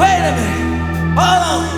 Wait a minute. Hold on.